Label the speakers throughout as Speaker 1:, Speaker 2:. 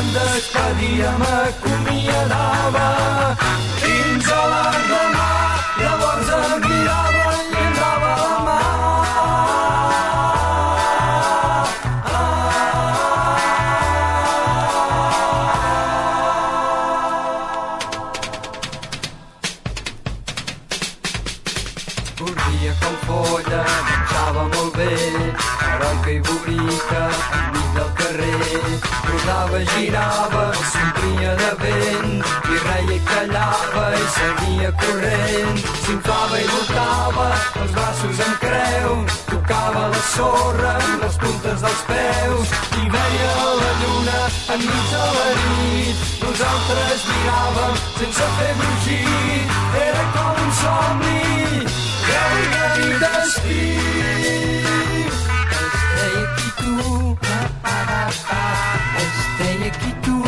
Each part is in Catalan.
Speaker 1: anda, espadilla más. corrent. S'inflava i voltava, els braços en creu, tocava la sorra amb les puntes dels peus. I veia la lluna enmig de la nit. Nosaltres miràvem sense fer brugir, era com un somni, creu i destí. Estei aquí tu, es deia aquí tu,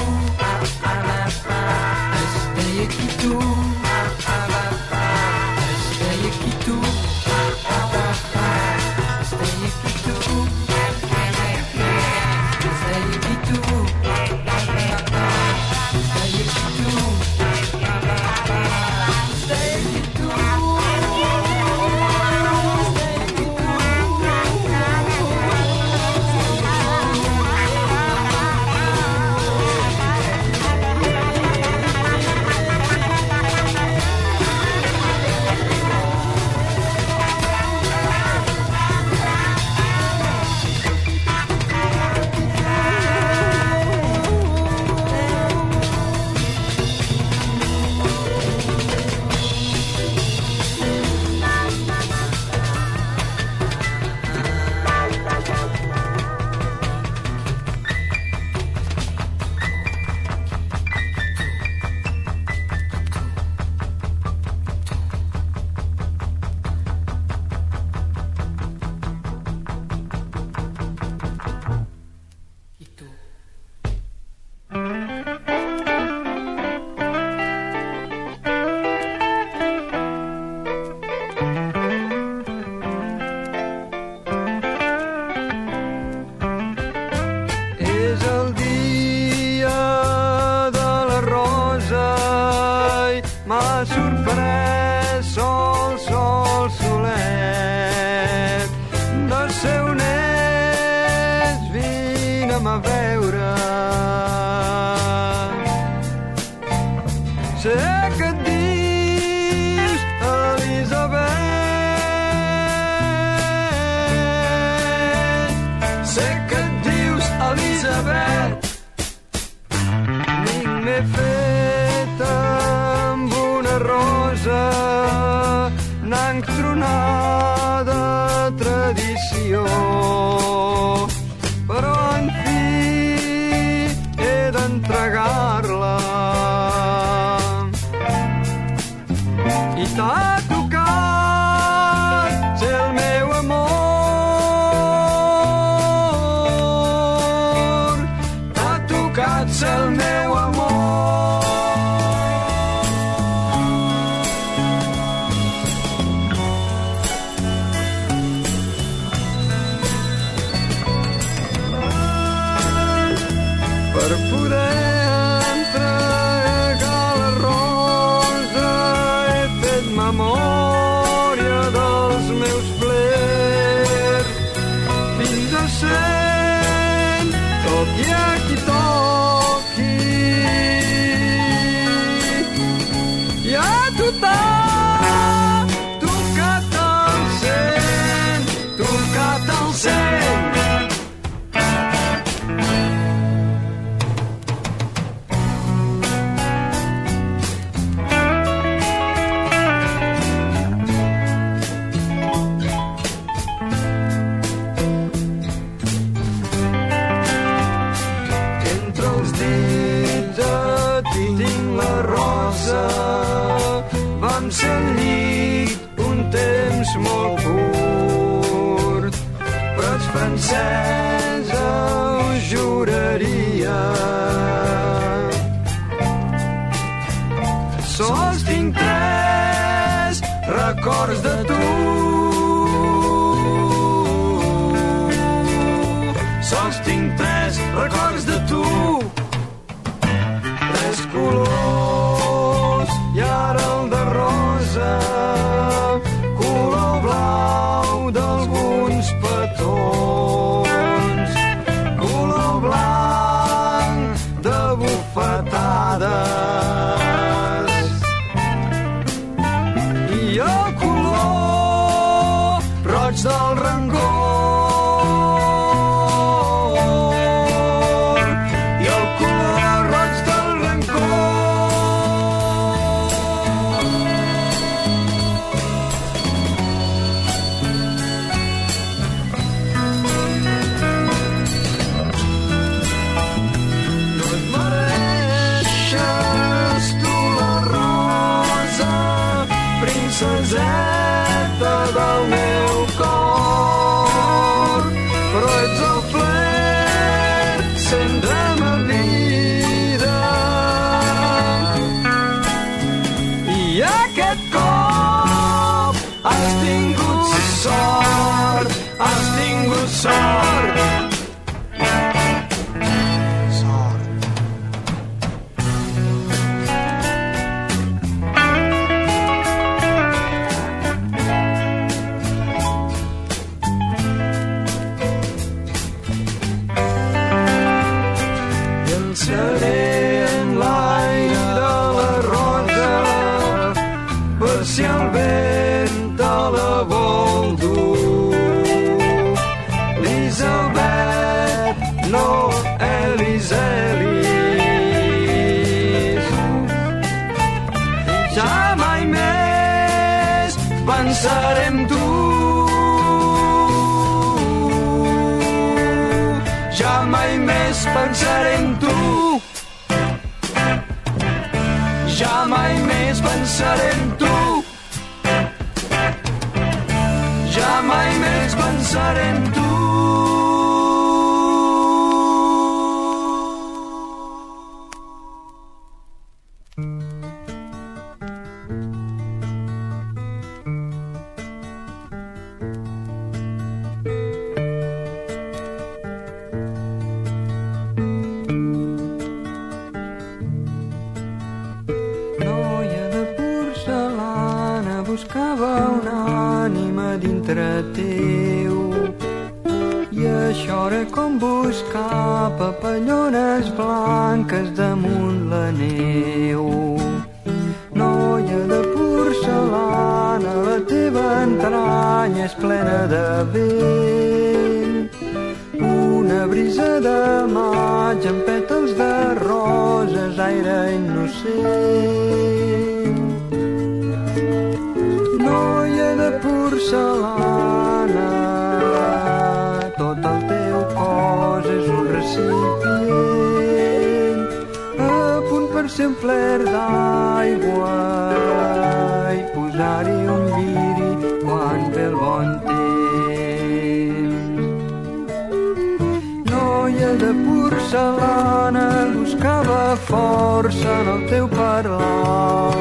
Speaker 1: força en el teu parlar.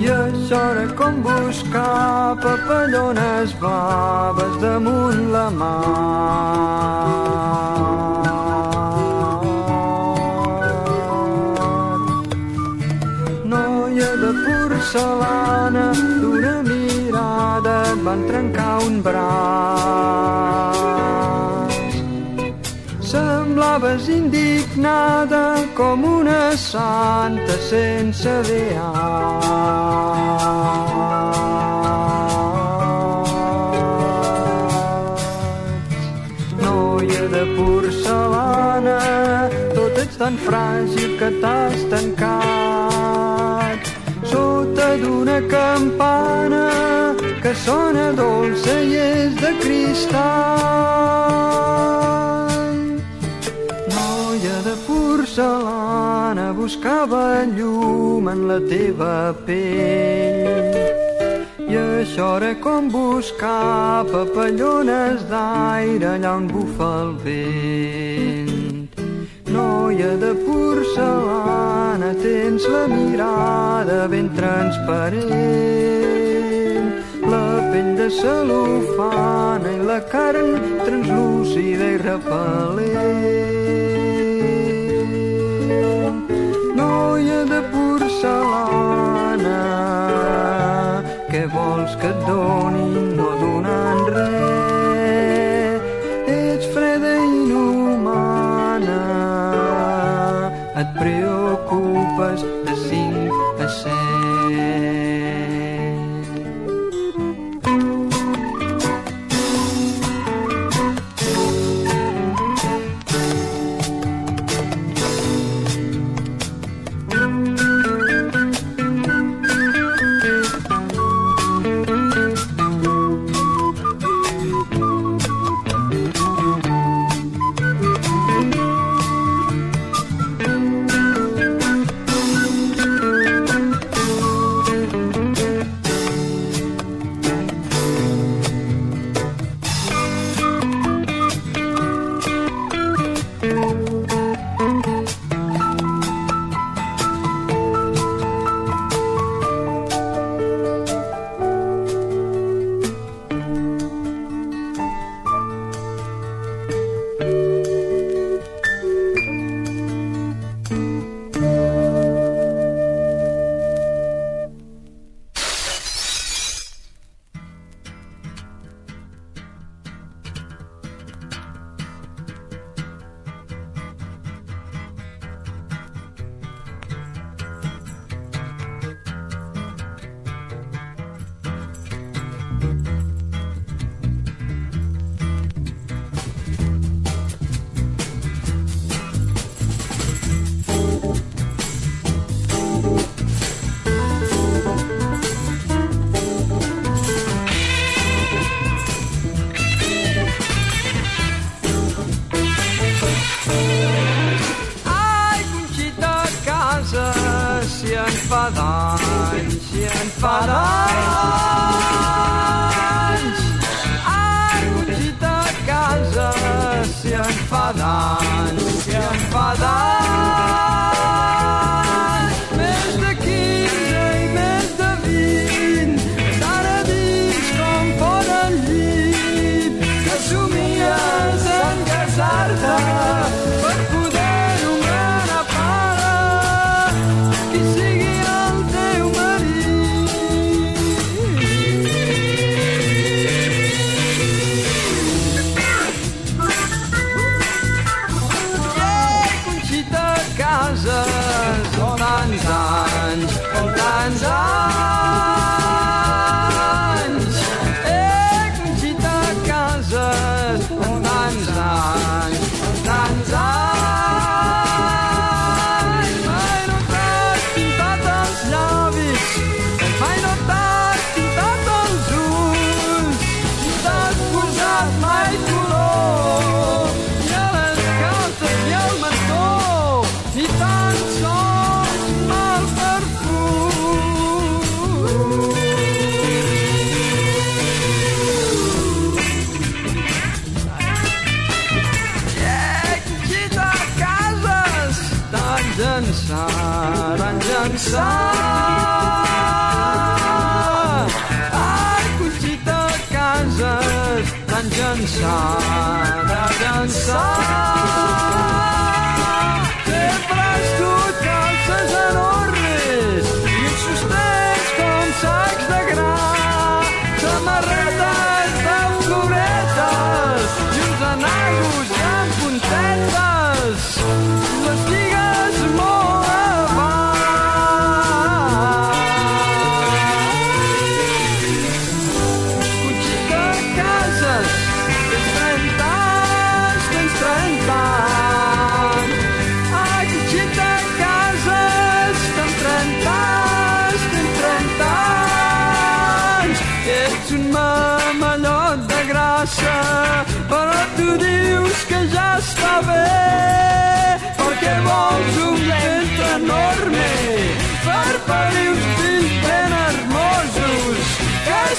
Speaker 1: I és hora com buscar papallones blaves damunt la mà. Noia de porcelana, d'una mirada van trencar un braç. trobes indignada com una santa sense beats. Noia de porcelana, tot ets tan fràgil que t'has tancat sota d'una campana que sona dolça i és de cristal. Barcelona buscava llum en la teva pell. I això era com buscar papallones d'aire allà on bufa el vent. Noia de porcelana, tens la mirada ben transparent. La pell de cel·lofana i la carn translúcida i repel·lent. Barcelona, què vols que et doni?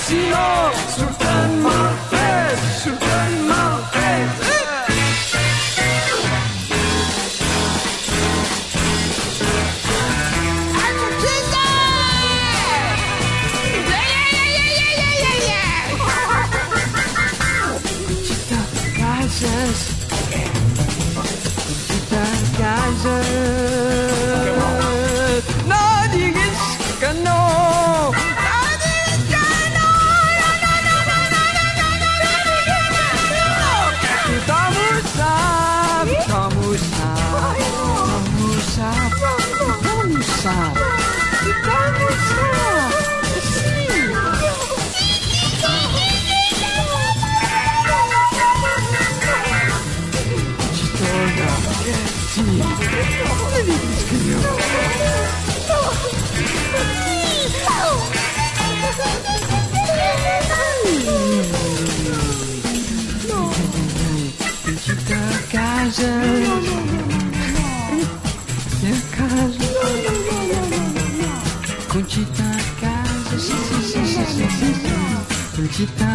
Speaker 1: 希诺。acreditar.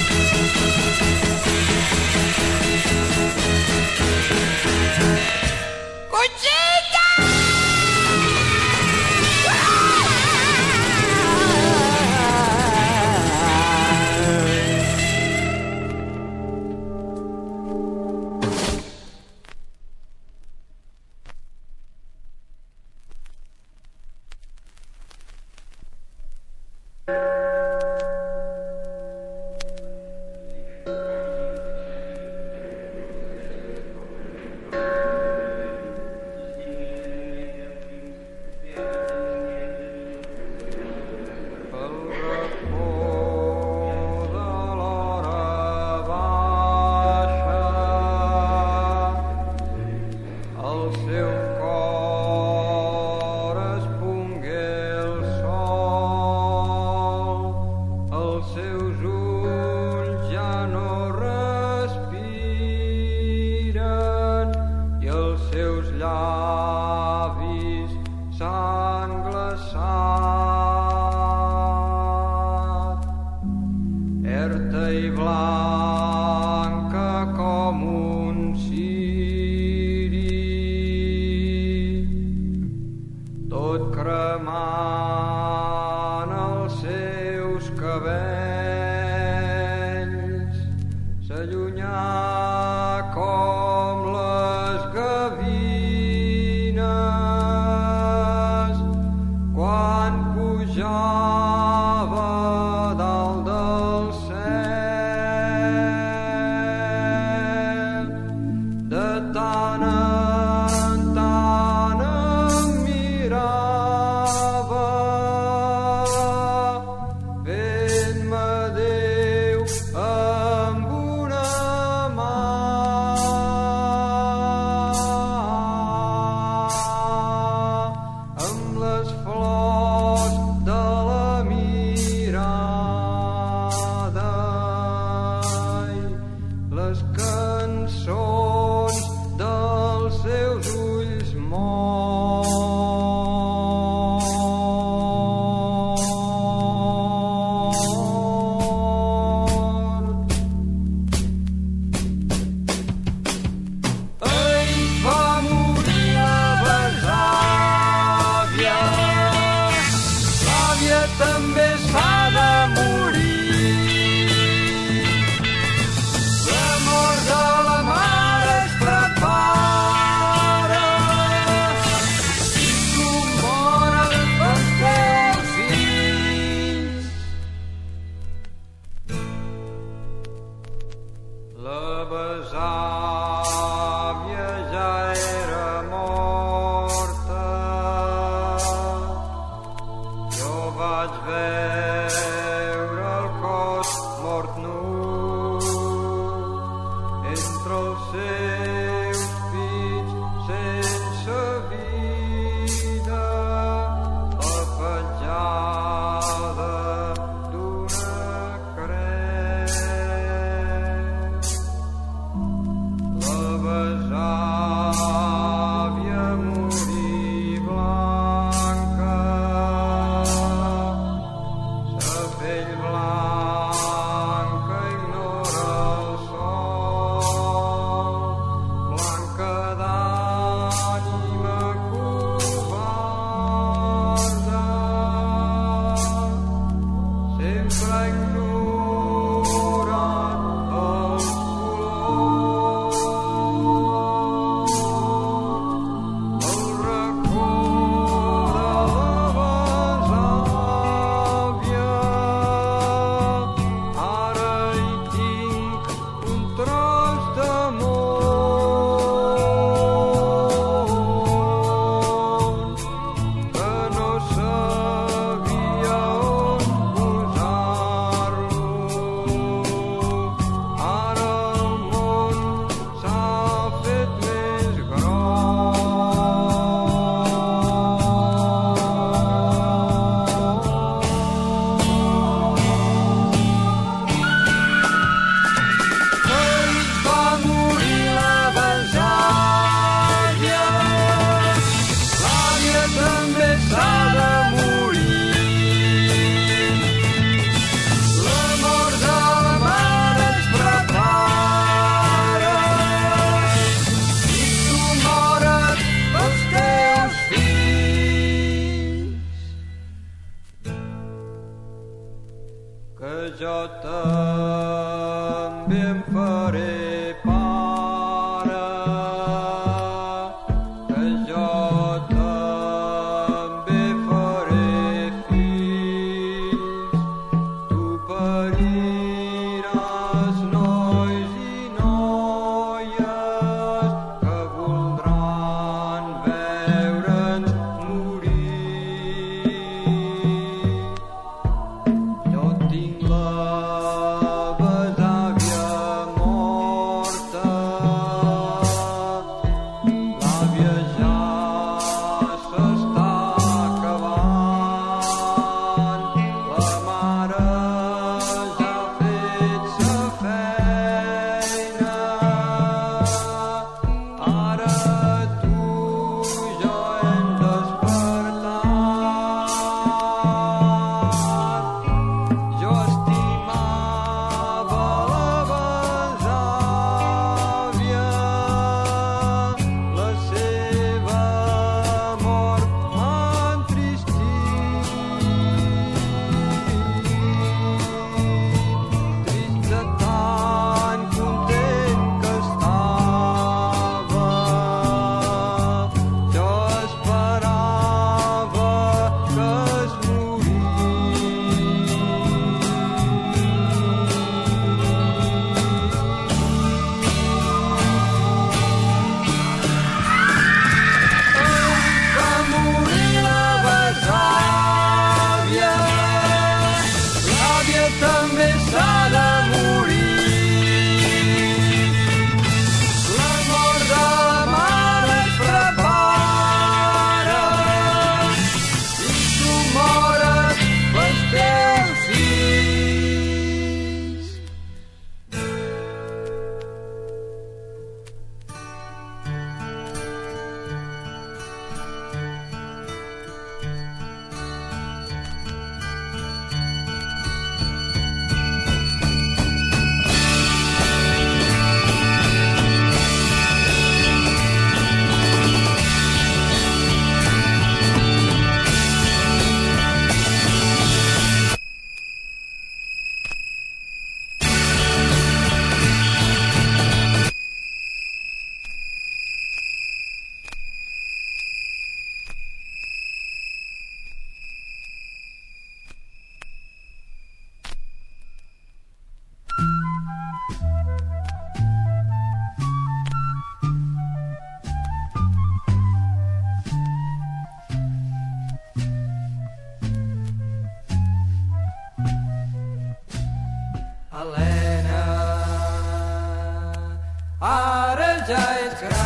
Speaker 1: Jai Jai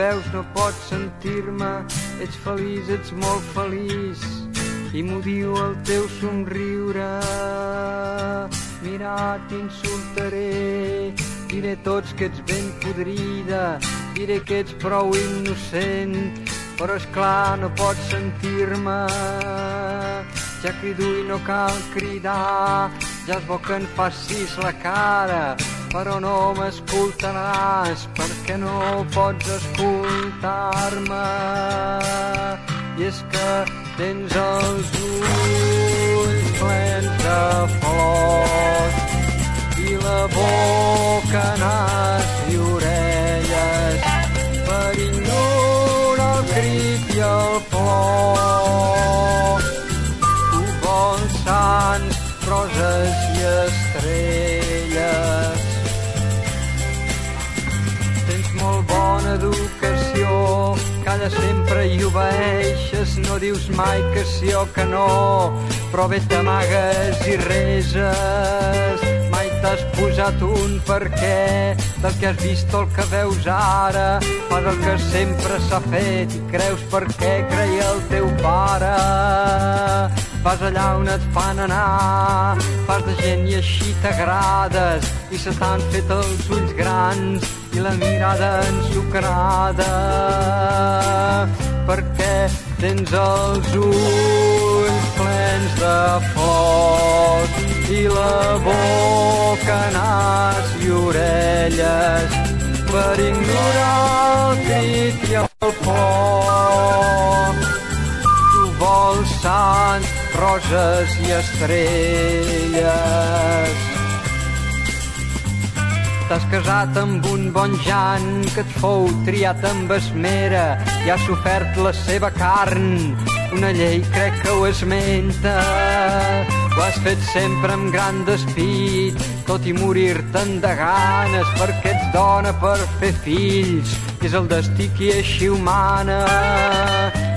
Speaker 1: veus, no pots sentir-me. Ets feliç, ets molt feliç, i m'ho diu el teu somriure. Mira, t'insultaré, diré tots que ets ben podrida, diré que ets prou innocent, però és clar, no pots sentir-me. Ja crido i no cal cridar, ja és bo que en facis la cara, però no m'escoltaràs perquè no pots escoltar-me. I és que tens els ulls plens de flors i la boca, nas i orelles per ignorar el crit i el plor. Tu vols sants, roses i estrelles molt bona educació, calla sempre i obeeixes, no dius mai que sí o que no, però bé t'amagues i reses. Mai t'has posat un per què del que has vist el que veus ara, fas el que sempre s'ha fet i creus per què creia el teu pare. Vas allà on et fan anar, fas de gent i així t'agrades, i se t'han fet els ulls grans la mirada ensucrada perquè tens els ulls plens de flors i la boca, nas i orelles per ignorar el crit i el foc. Tu vols sants, roses i estrelles T'has casat amb un bon Jan que et fou triat amb esmera i ha sofert la seva carn. Una llei crec que ho esmenta. Ho has fet sempre amb gran despit, tot i morir-te'n de ganes perquè ets dona per fer fills. És el destí qui així humana.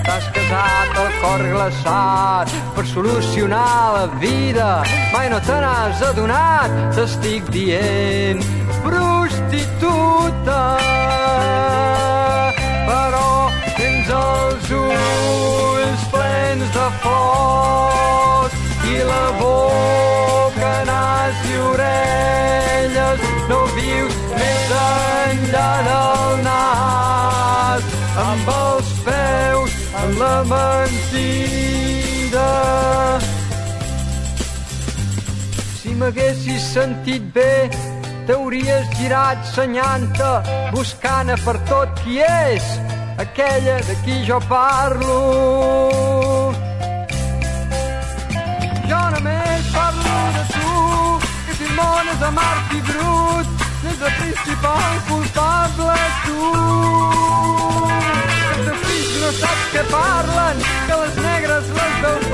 Speaker 1: T'has casat al cor glaçat per solucionar la vida. Mai no te n'has adonat, t'estic dient prostituta. Però tens els ulls plens de flors i la boca, nas i orelles. No vius més enllà del nas, amb els peus en la mentida. Si m'haguessis sentit bé, t'hauries girat senyant-te, buscant-a per tot qui és, aquella de qui jo parlo. Jo només parlo de tu, que el món és amarg i brut, n'és el principal culpable tu. Els teus fills no saps què parlen, que les negres les veus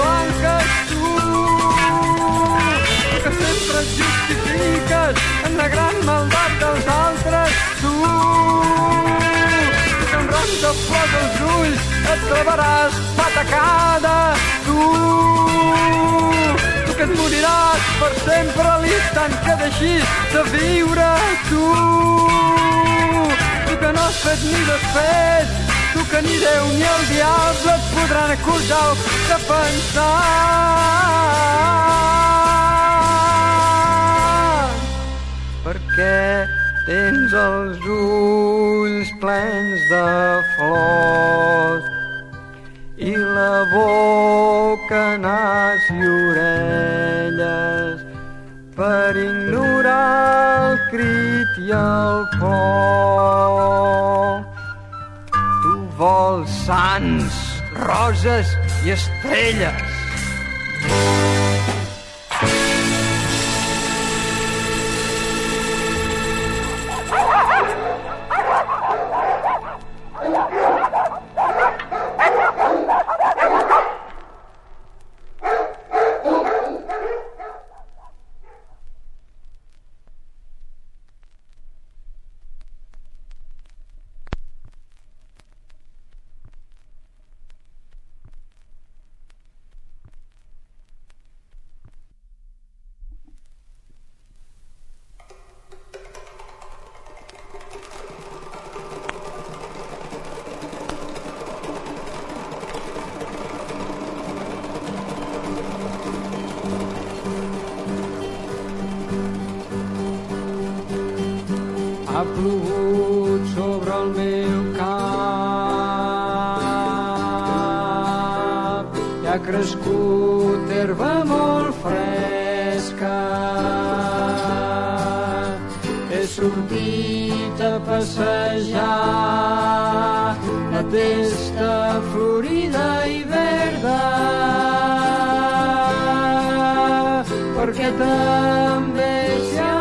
Speaker 1: et
Speaker 2: clavaràs patacada. Tu, tu que et moriràs per sempre a l'instant que deixis de viure. Tu, tu que no has fet ni desfet, tu que ni Déu ni el diable et podran acusar de pensar. Perquè tens els ulls plens de flors boca, nas i orelles per ignorar el crit i el por. Tu vols sants, roses i estrelles. Sortit a passejar. La testa florida i verda. Perquè també s'ha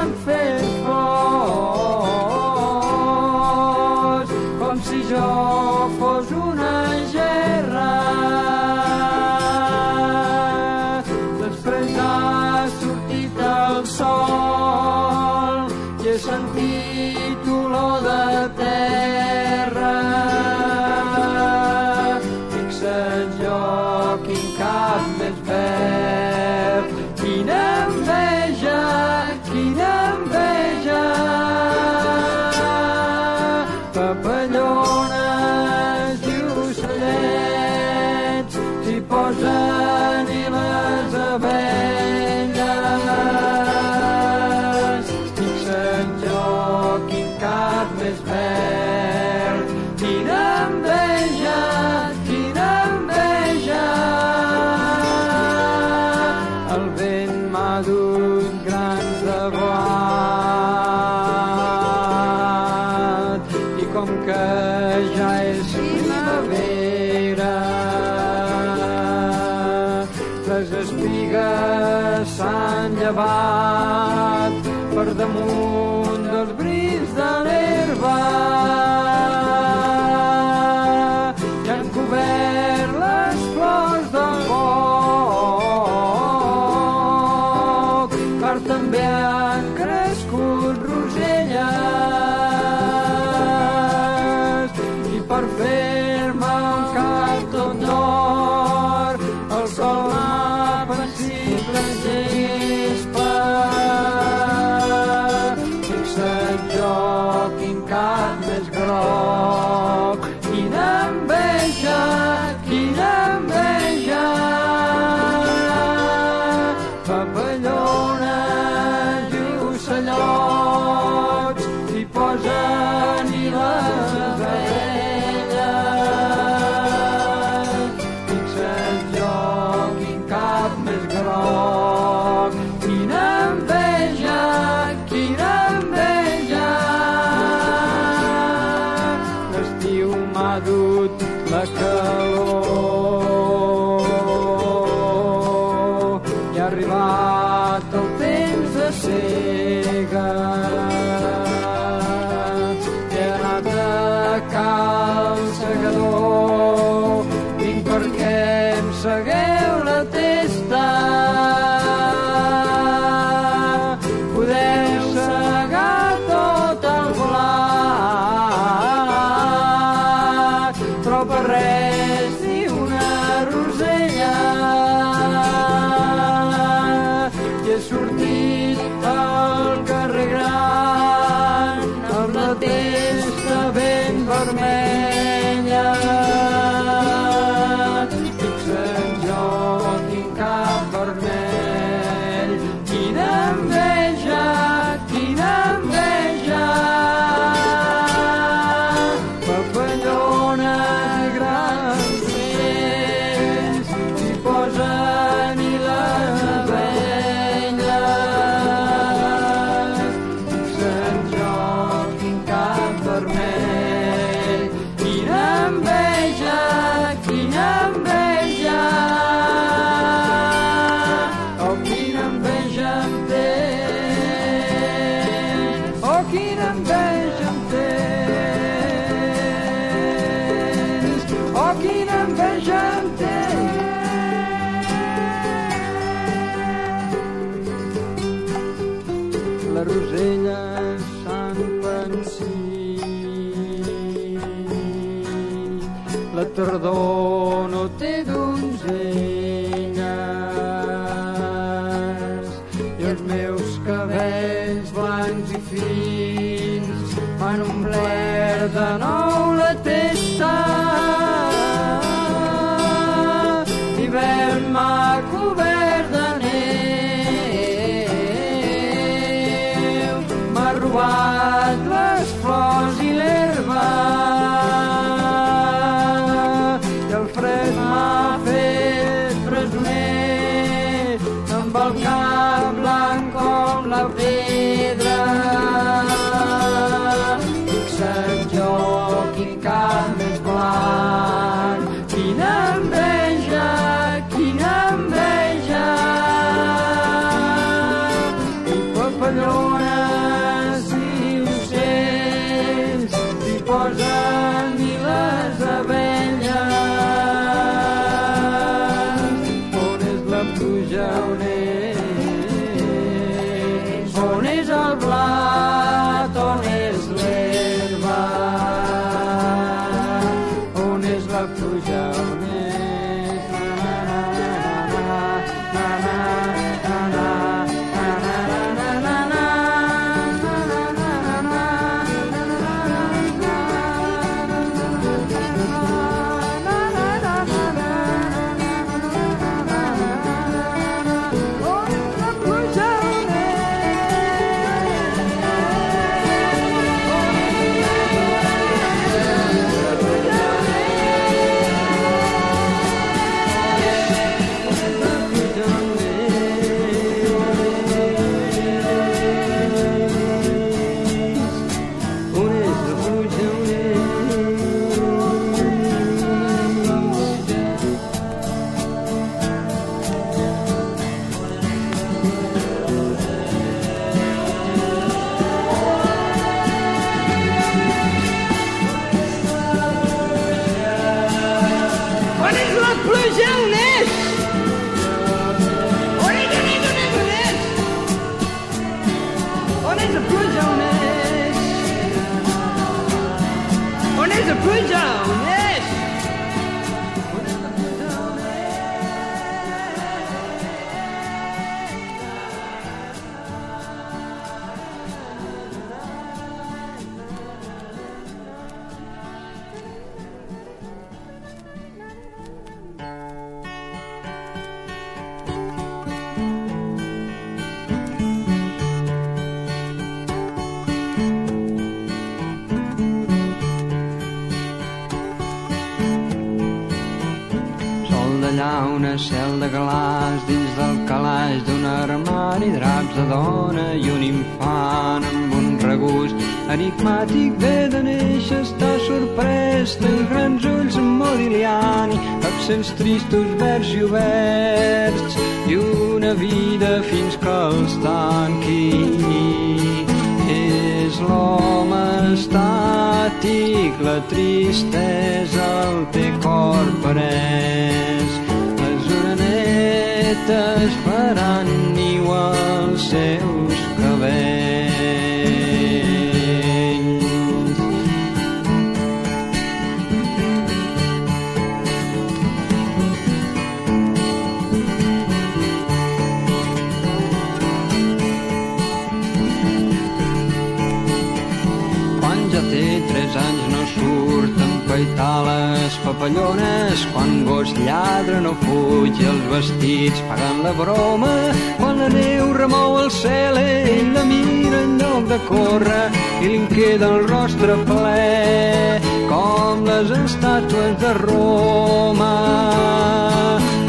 Speaker 2: afaitar les papallones, quan gos lladre no fuig, els vestits pagant la broma, quan la neu remou el cel, ell la mira en lloc de córrer, i li queda el rostre ple, com les estàtues de Roma.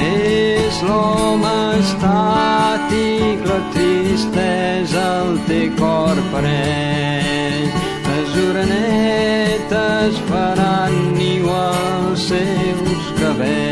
Speaker 2: És l'home estàtic, la tristesa el té cor parell granetes faran niu als seus cabells.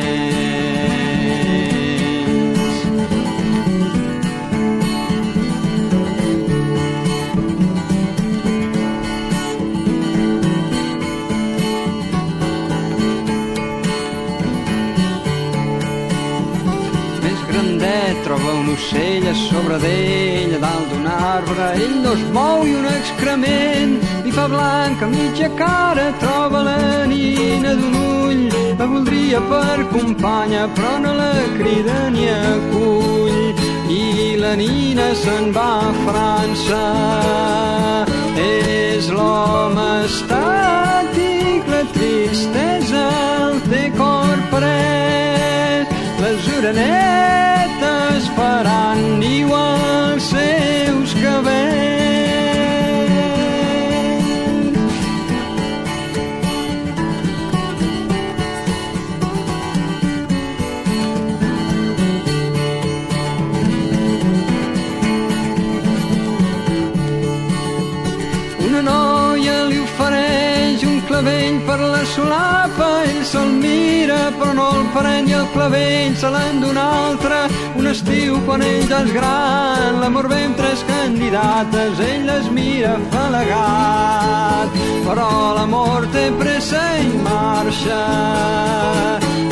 Speaker 2: Més grandet troba un ocell a sobre d'ell, a dalt d'un arbre, ell no es mou i un excrement catifa blanca, mitja cara, troba la nina d'un ull. La voldria per companya, però no la crida ni acull. I la nina se'n va a França. És l'home estàtic, la tristesa el té cor pres. Les orenetes faran igual seus cabells. Solapa, ell se'l mira però no el pren i el clavell se l'han d'un altre. Un estiu quan ell ja és gran, l'amor ve amb tres candidates, ell les mira afalagat, però l'amor té pressa i marxa.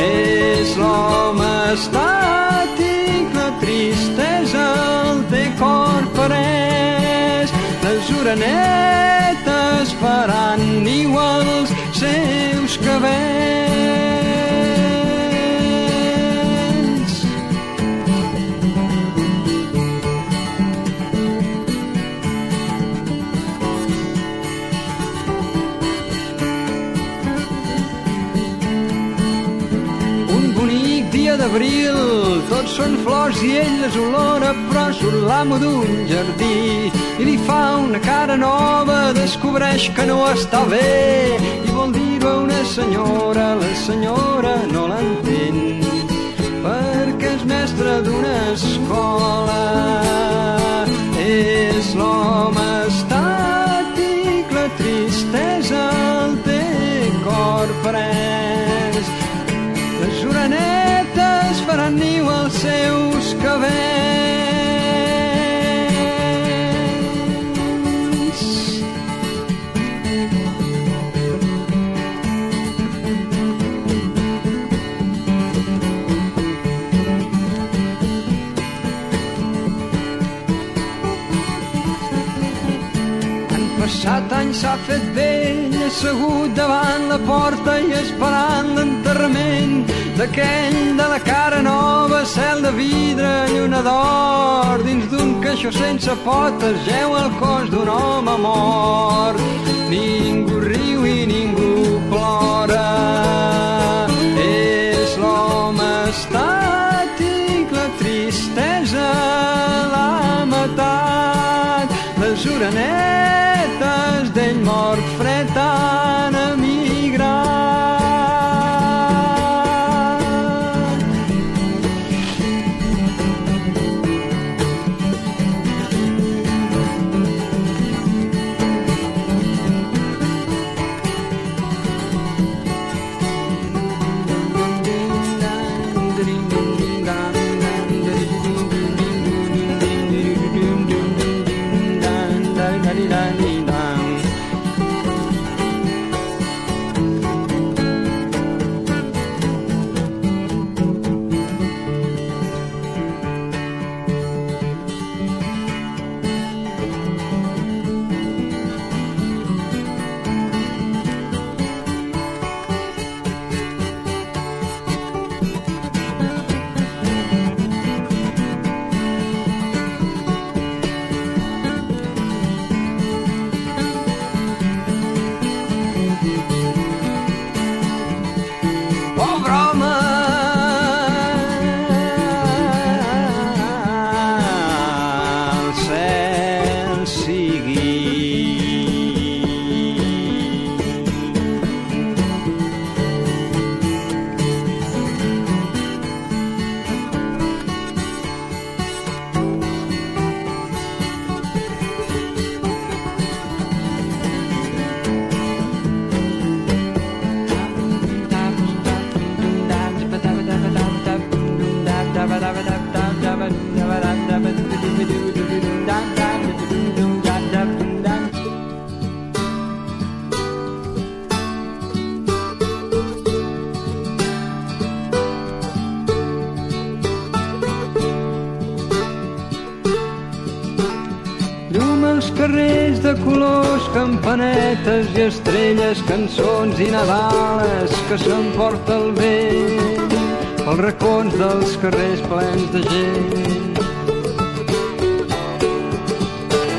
Speaker 2: És l'home estàtic, la tristesa el té cor pres. Les orenetes faran niu seus cabells. Un bonic dia d'abril, tots són flors i ell les olora, però surt l'amo d'un jardí i li fa una cara nova, descobreix que no està bé senyora, la senyora no l'entén perquè és mestre d'una escola. És l'home estàtic, la tristesa el té cor pres. Les orenetes faran niu als seus cabells. S'ha fet vell, assegut davant la porta i esperant l'enterrament d'aquell de la cara nova, cel de vidre, lluna d'or, dins d'un caixó sense potes, geu el cos d'un home mort. Ningú riu i ningú plora. És l'home estàtic, la tristesa l'ha matat. Les orenetes d'ell mort campanetes i estrelles, cançons i nadales que s'emporta el vent pels racons dels carrers plens de gent.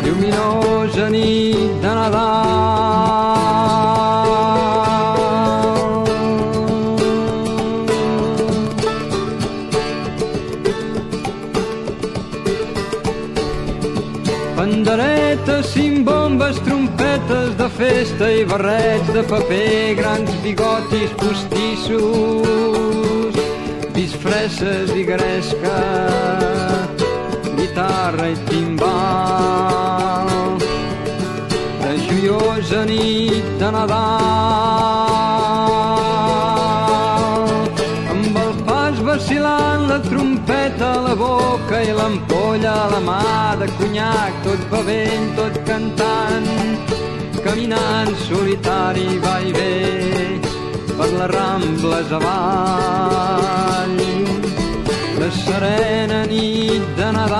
Speaker 2: Lluminosa nit de Nadal de festa i barrets de paper, grans bigotis postissos, disfresses i gresca, guitarra i timbal. De joiosa nit de Nadal, amb el pas vacilant la trompeta a la boca i l'ampolla a la mà de conyac, tot bevent, tot cantant, caminant solitari va i ve per les rambles avall. La serena nit de Nadal.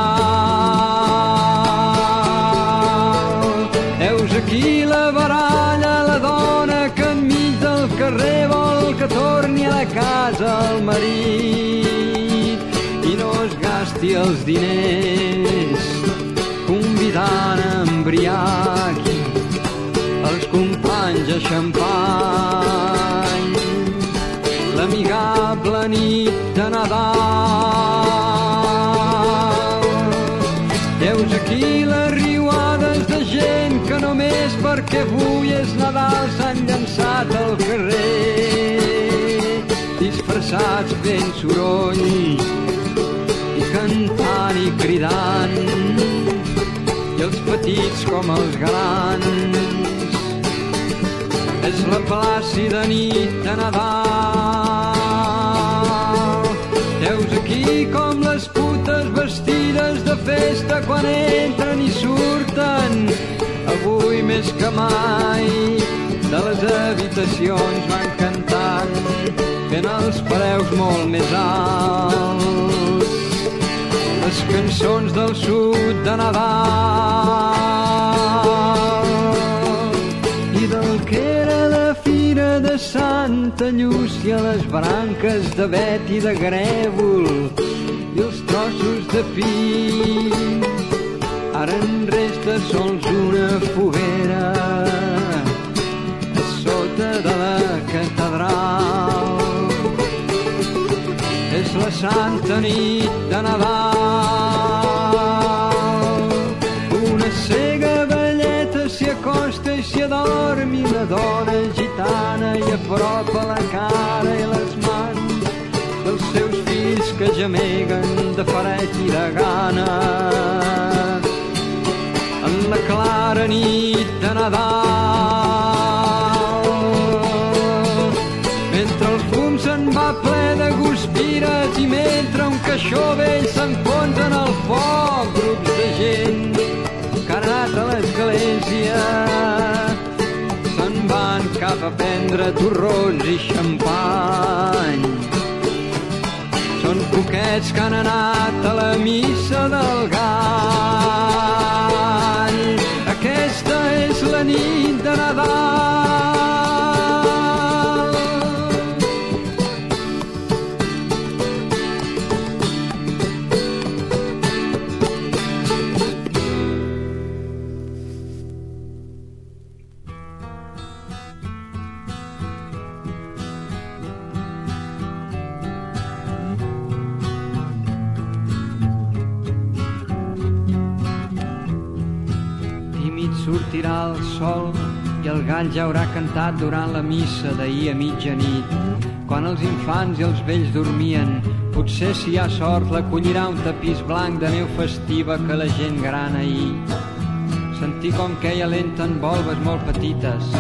Speaker 2: Heus aquí la baralla, la dona que enmig del carrer vol que torni a la casa el marit i no es gasti els diners convidant a embriac els companys a xampany. L'amigable nit de Nadal. Heus aquí les riuades de gent que només perquè avui és Nadal s'han llançat al carrer. Disfressats fent soroll i cantant i cridant. I els petits com els grans és la plàcida nit de Nadal. Heus aquí com les putes vestides de festa quan entren i surten, avui més que mai, de les habitacions van cantant, fent els preus molt més alts. Les cançons del sud de Nadal Santa Llúcia, les branques de vet i de grèvol i els trossos de pi. Ara en resta sols una foguera a sota de la catedral. És la santa nit de Nadal. Acosta i s'hi adorm i una dona gitana i apropa la cara i les mans dels seus fills que gemeguen de fred i de gana. En la clara nit de Nadal mentre el fum se'n va ple de guspires i mentre un caixó vell s'enfonsa en el foc, grups de gent que han anat a l'església van cap a prendre torrons i xampany. Són poquets que han anat a la missa del gall. Aquesta és la nit gall ja haurà cantat durant la missa d'ahir a mitjanit. Quan els infants i els vells dormien, potser si hi ha sort l'acollirà un tapís blanc de neu festiva que la gent gran ahir. Sentir com queia lenta en volves molt petites.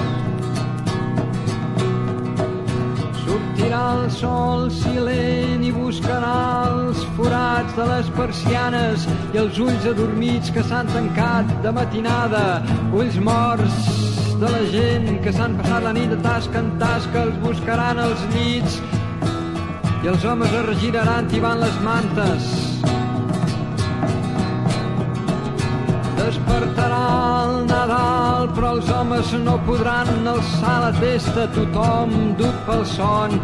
Speaker 2: Sortirà el sol silent i buscarà els forats de les persianes i els ulls adormits que s'han tancat de matinada, ulls morts de la gent que s'han passat la nit de tasca en tasca, els buscaran els llits i els homes es regiraran tibant les mantes. Despertarà el Nadal, però els homes no podran alçar la testa. Tothom dut pel son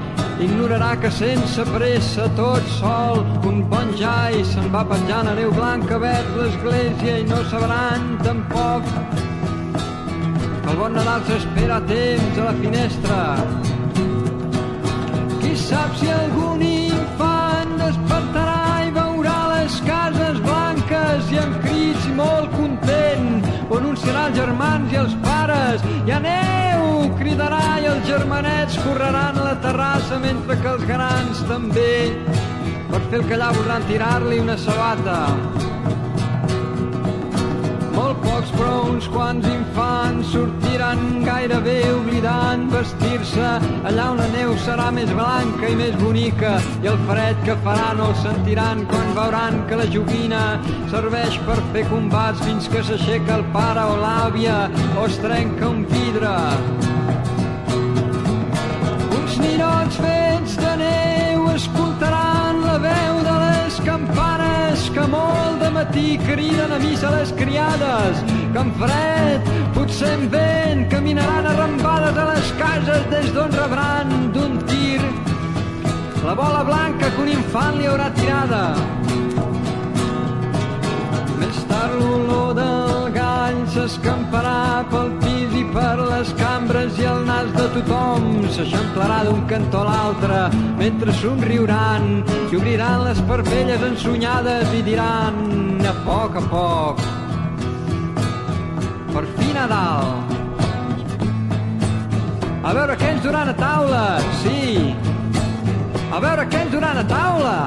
Speaker 2: ignorarà que sense pressa tot sol un bon jai se'n va penjant a neu blanca vers l'església i no sabran tampoc el bon Nadal s'espera temps a la finestra. Qui sap si algun infant despertarà i veurà les cases blanques i amb crits molt content. Ho anunciarà els germans i els pares. I aneu, cridarà i els germanets correran a la terrassa mentre que els grans també. Per fer el allà voldran tirar-li una sabata però uns quants infants sortiran gairebé oblidant vestir-se. Allà on la neu serà més blanca i més bonica i el fred que farà no el sentiran quan veuran que la joguina serveix per fer combats fins que s'aixeca el pare o l'àvia o es trenca un vidre. Uns ninots fets de neu escoltaran la veu de les campanes que molt matí criden a missa les criades, que en fred, potser en vent, caminaran arrambades a les cases des d'on rebran d'un tir la bola blanca que un infant li haurà tirada. Més tard l'olor del gall s'escamparà pel pis i per les cambres i el nas de tothom s'eixamplarà d'un cantó a l'altre mentre somriuran i obriran les parpelles ensonyades i diran a poc a poc per fi Nadal a veure què ens duran a taula? Sí. A veure què ens duran a taula